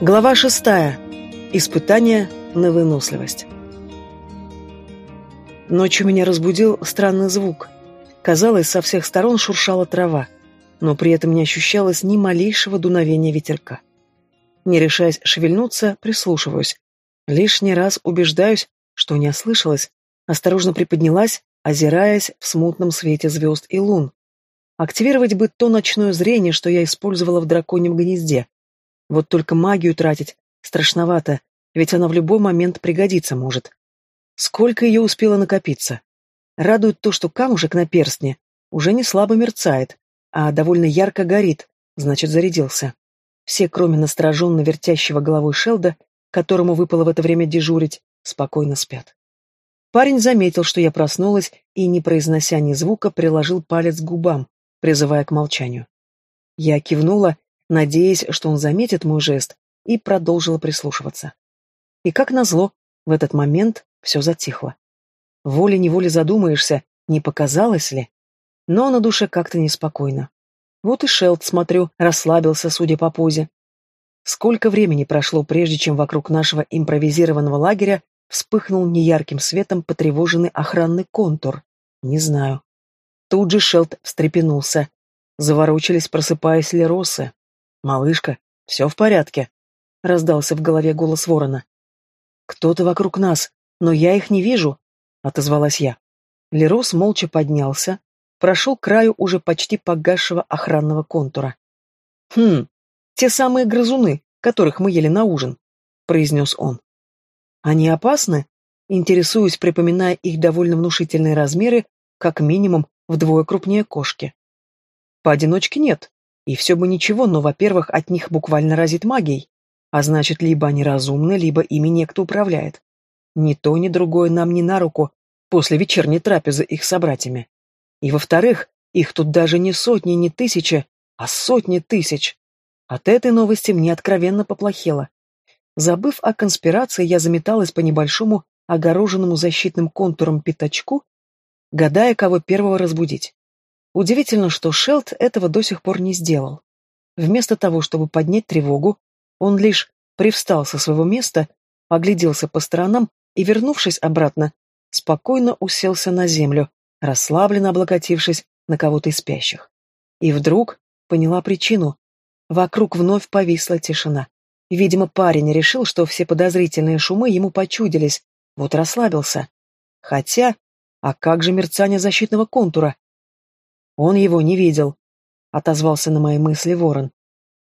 Глава шестая. Испытание на выносливость. Ночью меня разбудил странный звук. Казалось, со всех сторон шуршала трава, но при этом не ощущалось ни малейшего дуновения ветерка. Не решаясь шевельнуться, прислушиваюсь. Лишний раз убеждаюсь, что не ослышалась, осторожно приподнялась, озираясь в смутном свете звезд и лун. Активировать бы то ночное зрение, что я использовала в драконьем гнезде, вот только магию тратить страшновато, ведь она в любой момент пригодиться может. Сколько ее успело накопиться? Радует то, что камушек на перстне уже не слабо мерцает, а довольно ярко горит, значит, зарядился. Все, кроме настороженно вертящего головой Шелда, которому выпало в это время дежурить, спокойно спят. Парень заметил, что я проснулась, и, не произнося ни звука, приложил палец к губам, призывая к молчанию. Я кивнула надеясь, что он заметит мой жест, и продолжила прислушиваться. И как назло, в этот момент все затихло. Волей-неволей задумаешься, не показалось ли? Но на душе как-то неспокойно. Вот и Шелд, смотрю, расслабился, судя по позе. Сколько времени прошло, прежде чем вокруг нашего импровизированного лагеря вспыхнул неярким светом потревоженный охранный контур? Не знаю. Тут же Шелд встрепенулся. Заворочились, просыпаясь леросы. «Малышка, все в порядке?» — раздался в голове голос ворона. «Кто-то вокруг нас, но я их не вижу», — отозвалась я. Лерос молча поднялся, прошел к краю уже почти погасшего охранного контура. «Хм, те самые грызуны, которых мы ели на ужин», — произнес он. «Они опасны?» Интересуюсь, припоминая их довольно внушительные размеры, как минимум вдвое крупнее кошки. «Поодиночке нет», и все бы ничего, но, во-первых, от них буквально разит магией. А значит, либо они разумны, либо ими некто управляет. Ни то, ни другое нам не на руку после вечерней трапезы их собратьями. И, во-вторых, их тут даже не сотни, не тысячи, а сотни тысяч. От этой новости мне откровенно поплохело. Забыв о конспирации, я заметалась по небольшому, огороженному защитным контуром пятачку, гадая, кого первого разбудить. Удивительно, что Шелд этого до сих пор не сделал. Вместо того, чтобы поднять тревогу, он лишь привстал со своего места, огляделся по сторонам и, вернувшись обратно, спокойно уселся на землю, расслабленно облокотившись на кого-то из спящих. И вдруг поняла причину. Вокруг вновь повисла тишина. Видимо, парень решил, что все подозрительные шумы ему почудились, вот расслабился. Хотя, а как же мерцание защитного контура? Он его не видел, — отозвался на мои мысли ворон.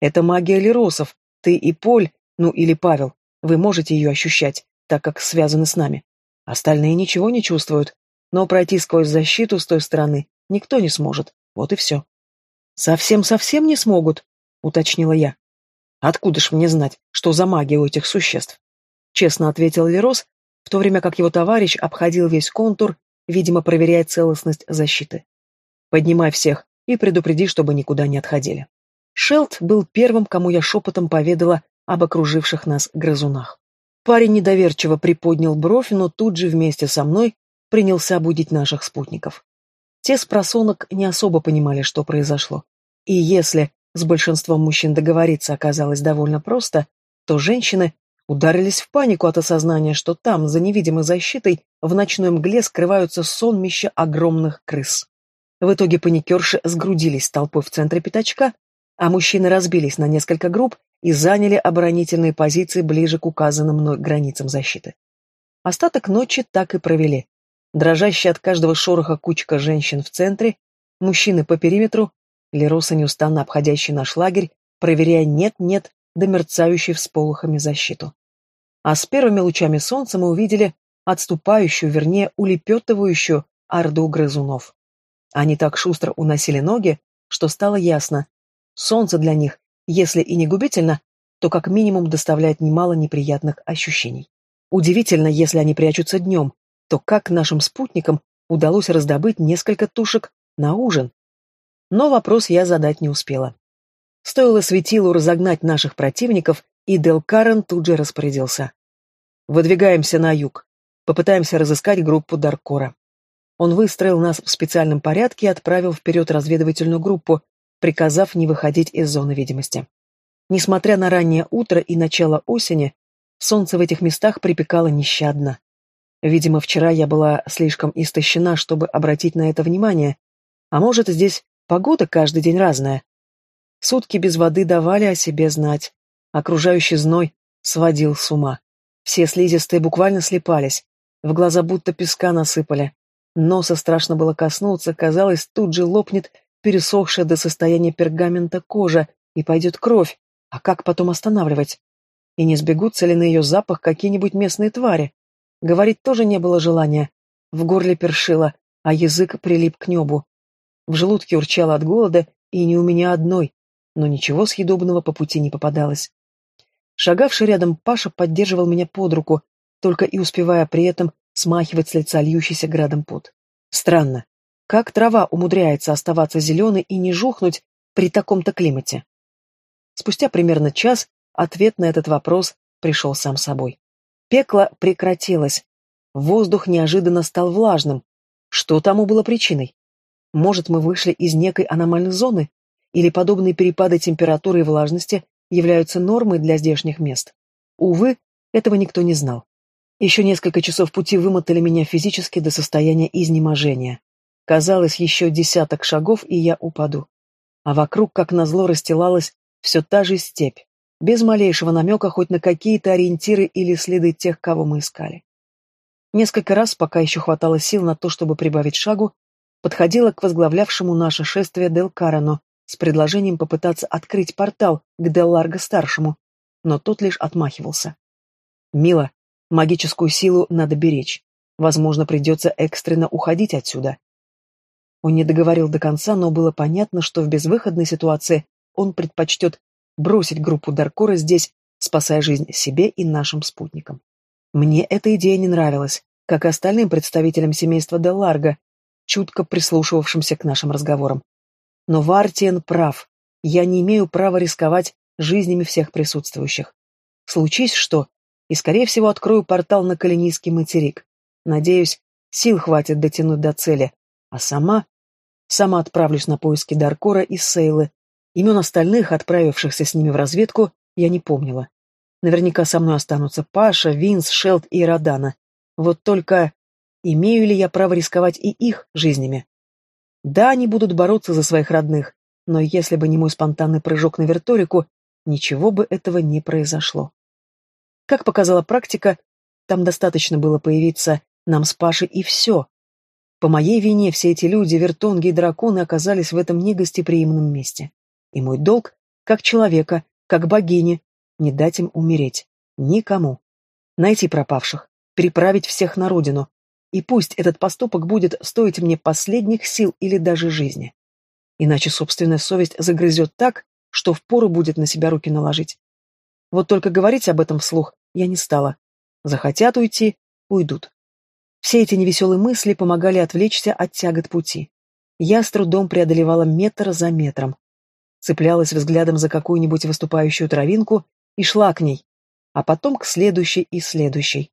Это магия Леросов. Ты и Поль, ну или Павел, вы можете ее ощущать, так как связаны с нами. Остальные ничего не чувствуют, но пройти сквозь защиту с той стороны никто не сможет. Вот и все. «Совсем-совсем не смогут?» — уточнила я. «Откуда ж мне знать, что за магия у этих существ?» Честно ответил Лерос, в то время как его товарищ обходил весь контур, видимо, проверяя целостность защиты. Поднимай всех и предупреди, чтобы никуда не отходили. Шелд был первым, кому я шепотом поведала об окруживших нас грызунах. Парень недоверчиво приподнял бровь, но тут же вместе со мной принялся будить наших спутников. Те с просонок не особо понимали, что произошло. И если с большинством мужчин договориться оказалось довольно просто, то женщины ударились в панику от осознания, что там, за невидимой защитой, в ночной мгле скрываются сонмища огромных крыс. В итоге паникерши сгрудились толпой в центре пятачка, а мужчины разбились на несколько групп и заняли оборонительные позиции ближе к указанным мной границам защиты. Остаток ночи так и провели. Дрожащая от каждого шороха кучка женщин в центре, мужчины по периметру, Лероса неустанно обходящий наш лагерь, проверяя нет-нет до мерцающей всполохами защиту. А с первыми лучами солнца мы увидели отступающую, вернее, улепетывающую орду грызунов. Они так шустро уносили ноги, что стало ясно. Солнце для них, если и не губительно, то как минимум доставляет немало неприятных ощущений. Удивительно, если они прячутся днем, то как нашим спутникам удалось раздобыть несколько тушек на ужин? Но вопрос я задать не успела. Стоило светилу разогнать наших противников, и Дел Карен тут же распорядился. «Выдвигаемся на юг. Попытаемся разыскать группу Даркора. Он выстроил нас в специальном порядке и отправил вперед разведывательную группу, приказав не выходить из зоны видимости. Несмотря на раннее утро и начало осени, солнце в этих местах припекало нещадно. Видимо, вчера я была слишком истощена, чтобы обратить на это внимание. А может, здесь погода каждый день разная. Сутки без воды давали о себе знать. Окружающий зной сводил с ума. Все слизистые буквально слепались. В глаза будто песка насыпали. Носа страшно было коснуться, казалось, тут же лопнет пересохшая до состояния пергамента кожа, и пойдет кровь. А как потом останавливать? И не сбегутся ли на ее запах какие-нибудь местные твари? Говорить тоже не было желания. В горле першило, а язык прилип к небу. В желудке урчало от голода, и не у меня одной, но ничего съедобного по пути не попадалось. Шагавший рядом Паша поддерживал меня под руку, только и успевая при этом смахивать с лица льющийся градом пот. Странно, как трава умудряется оставаться зеленой и не жухнуть при таком-то климате? Спустя примерно час ответ на этот вопрос пришел сам собой. Пекло прекратилось. Воздух неожиданно стал влажным. Что тому было причиной? Может, мы вышли из некой аномальной зоны? Или подобные перепады температуры и влажности являются нормой для здешних мест? Увы, этого никто не знал. Еще несколько часов пути вымотали меня физически до состояния изнеможения. Казалось, еще десяток шагов, и я упаду. А вокруг, как назло, расстилалась все та же степь, без малейшего намека хоть на какие-то ориентиры или следы тех, кого мы искали. Несколько раз, пока еще хватало сил на то, чтобы прибавить шагу, подходила к возглавлявшему наше шествие Дел Карано с предложением попытаться открыть портал к Дел Ларго-старшему, но тот лишь отмахивался. «Мила, магическую силу надо беречь. Возможно, придется экстренно уходить отсюда. Он не договорил до конца, но было понятно, что в безвыходной ситуации он предпочтет бросить группу Даркора здесь, спасая жизнь себе и нашим спутникам. Мне эта идея не нравилась, как и остальным представителям семейства Делларго, чутко прислушивавшимся к нашим разговорам. Но Вартиен прав. Я не имею права рисковать жизнями всех присутствующих. Случись что, и, скорее всего, открою портал на Калинийский материк. Надеюсь, сил хватит дотянуть до цели, а сама... Сама отправлюсь на поиски Даркора и Сейлы. Имен остальных, отправившихся с ними в разведку, я не помнила. Наверняка со мной останутся Паша, Винс, Шелд и Родана. Вот только имею ли я право рисковать и их жизнями? Да, они будут бороться за своих родных, но если бы не мой спонтанный прыжок на верторику, ничего бы этого не произошло. Как показала практика, там достаточно было появиться нам с Пашей и все, по моей вине все эти люди, вертонги и драконы оказались в этом негостеприимном месте. И мой долг, как человека, как богини, не дать им умереть. Никому. Найти пропавших, переправить всех на родину. И пусть этот поступок будет стоить мне последних сил или даже жизни. Иначе собственная совесть загрызет так, что впору будет на себя руки наложить. Вот только говорить об этом вслух я не стала. Захотят уйти — уйдут. Все эти невеселые мысли помогали отвлечься от тягот пути. Я с трудом преодолевала метр за метром. Цеплялась взглядом за какую-нибудь выступающую травинку и шла к ней, а потом к следующей и следующей.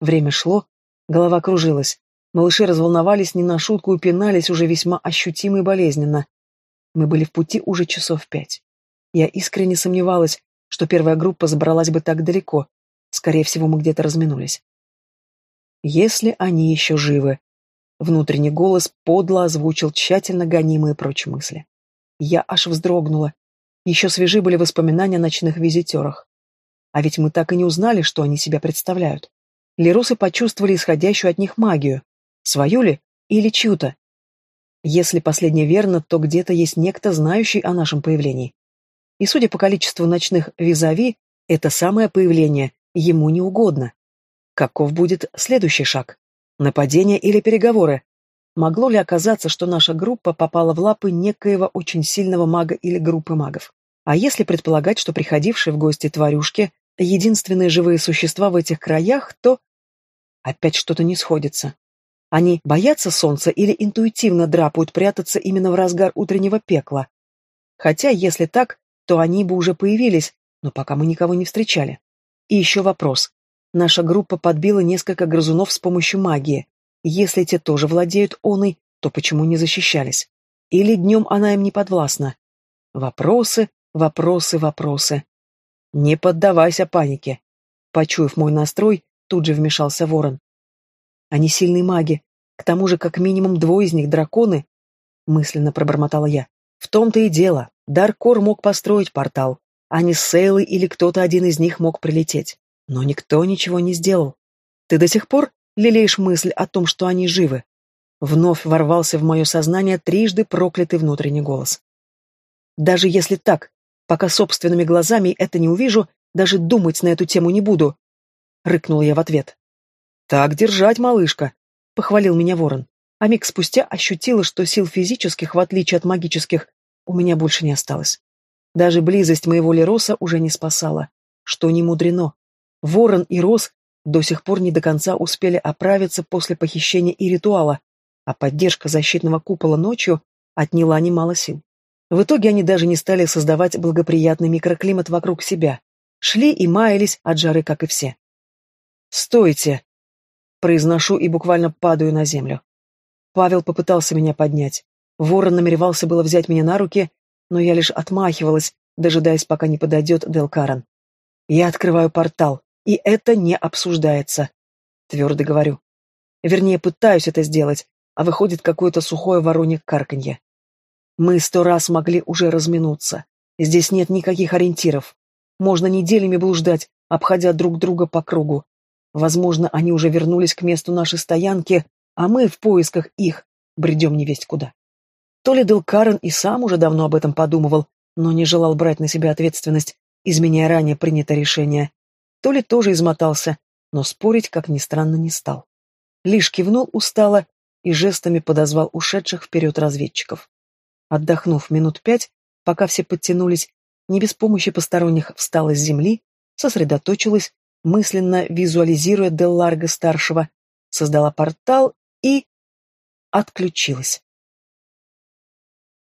Время шло, голова кружилась. Малыши разволновались не на шутку и пинались уже весьма ощутимо и болезненно. Мы были в пути уже часов пять. Я искренне сомневалась, что первая группа забралась бы так далеко. Скорее всего, мы где-то разминулись если они еще живы. Внутренний голос подло озвучил тщательно гонимые прочь мысли. Я аж вздрогнула. Еще свежи были воспоминания о ночных визитерах. А ведь мы так и не узнали, что они себя представляют. Лерусы почувствовали исходящую от них магию. Свою ли или чью-то? Если последнее верно, то где-то есть некто, знающий о нашем появлении. И судя по количеству ночных визави, это самое появление ему не угодно. Каков будет следующий шаг? Нападение или переговоры? Могло ли оказаться, что наша группа попала в лапы некоего очень сильного мага или группы магов? А если предполагать, что приходившие в гости тварюшки — единственные живые существа в этих краях, то... Опять что-то не сходится. Они боятся солнца или интуитивно драпают прятаться именно в разгар утреннего пекла? Хотя, если так, то они бы уже появились, но пока мы никого не встречали. И еще вопрос. Наша группа подбила несколько грызунов с помощью магии. Если те тоже владеют оной, то почему не защищались? Или днем она им не подвластна? Вопросы, вопросы, вопросы. Не поддавайся панике. Почуяв мой настрой, тут же вмешался ворон. Они сильные маги, к тому же как минимум двое из них драконы, мысленно пробормотала я. В том-то и дело, Даркор мог построить портал, а не Сейлы или кто-то один из них мог прилететь. Но никто ничего не сделал. Ты до сих пор лелеешь мысль о том, что они живы? Вновь ворвался в мое сознание трижды проклятый внутренний голос. Даже если так, пока собственными глазами это не увижу, даже думать на эту тему не буду. Рыкнул я в ответ. Так держать, малышка, похвалил меня ворон. А миг спустя ощутила, что сил физических, в отличие от магических, у меня больше не осталось. Даже близость моего Лероса уже не спасала. Что не мудрено. Ворон и Рос до сих пор не до конца успели оправиться после похищения и ритуала, а поддержка защитного купола ночью отняла немало сил. В итоге они даже не стали создавать благоприятный микроклимат вокруг себя. Шли и маялись от жары, как и все. «Стойте!» Произношу и буквально падаю на землю. Павел попытался меня поднять. Ворон намеревался было взять меня на руки, но я лишь отмахивалась, дожидаясь, пока не подойдет Делкарен. Я открываю портал, и это не обсуждается. Твердо говорю. Вернее, пытаюсь это сделать, а выходит какое-то сухое воронье карканье. Мы сто раз могли уже разминуться. Здесь нет никаких ориентиров. Можно неделями блуждать, обходя друг друга по кругу. Возможно, они уже вернулись к месту нашей стоянки, а мы в поисках их бредем невесть куда. То ли Делкарен и сам уже давно об этом подумывал, но не желал брать на себя ответственность, изменяя ранее принятое решение, то ли тоже измотался, но спорить, как ни странно, не стал. Лишь кивнул устало и жестами подозвал ушедших вперед разведчиков. Отдохнув минут пять, пока все подтянулись, не без помощи посторонних встала с земли, сосредоточилась, мысленно визуализируя Делларга-старшего, создала портал и... отключилась.